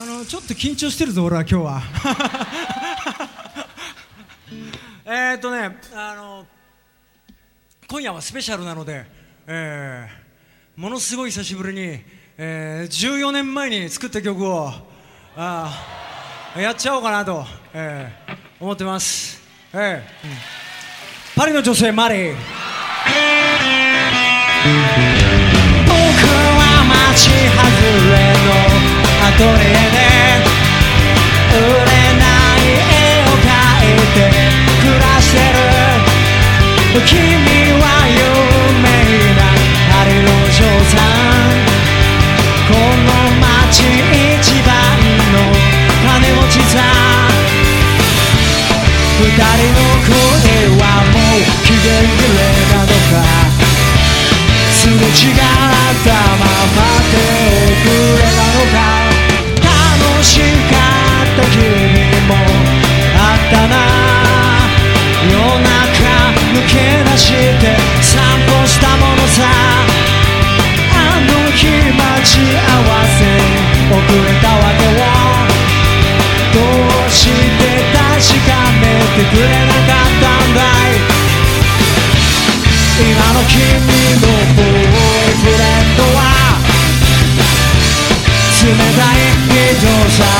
あのちょっと緊張してるぞ俺は今日は。えっとねあの今夜はスペシャルなので、えー、ものすごい久しぶりに、えー、14年前に作った曲をあやっちゃおうかなと、えー、思ってます、えーうん。パリの女性マリー。のアトリエで売れない絵を描いて暮らしてる君は有名なパリの嬢さん。この街一番の金持ちさ二人の声はもう期限切れなのか。すれ違っ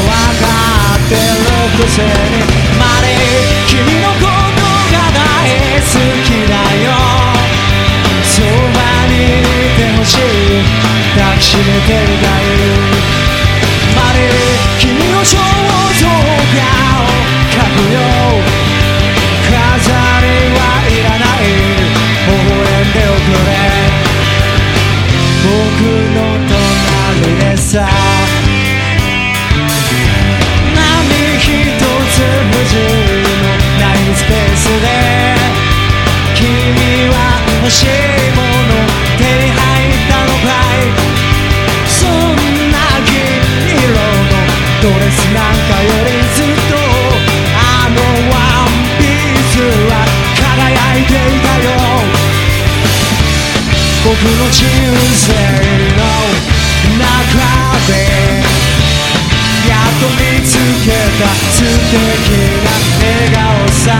ってるくせに。マリー君のことが大好きだよ。そばにいてほしい。抱きしめていたいマリー君の肖像画を描くよ。飾りはいらない。微笑んでおくれ。僕の隣でさ欲しいもの手に入ったのかいそんな銀色のドレスなんかよりずっとあのワンピースは輝いていたよ。僕の人生の中でやっと見つけた素敵な笑顔さ。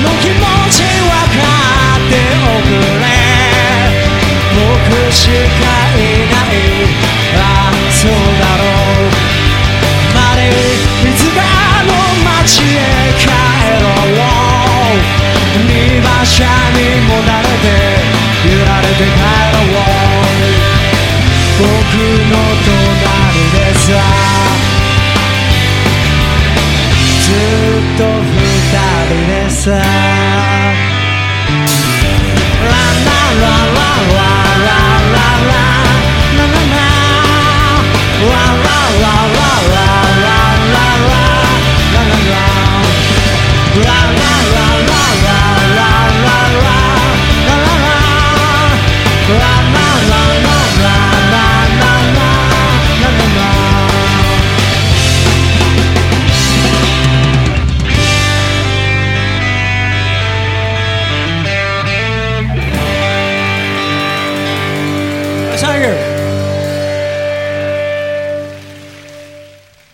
の気持ち分かっておくれ僕しかいないああそうだろうマリーいつかの街へ帰ろう二馬車にもなれて揺られて帰ろう僕の隣でさ。ずっと寂しさ啦啦。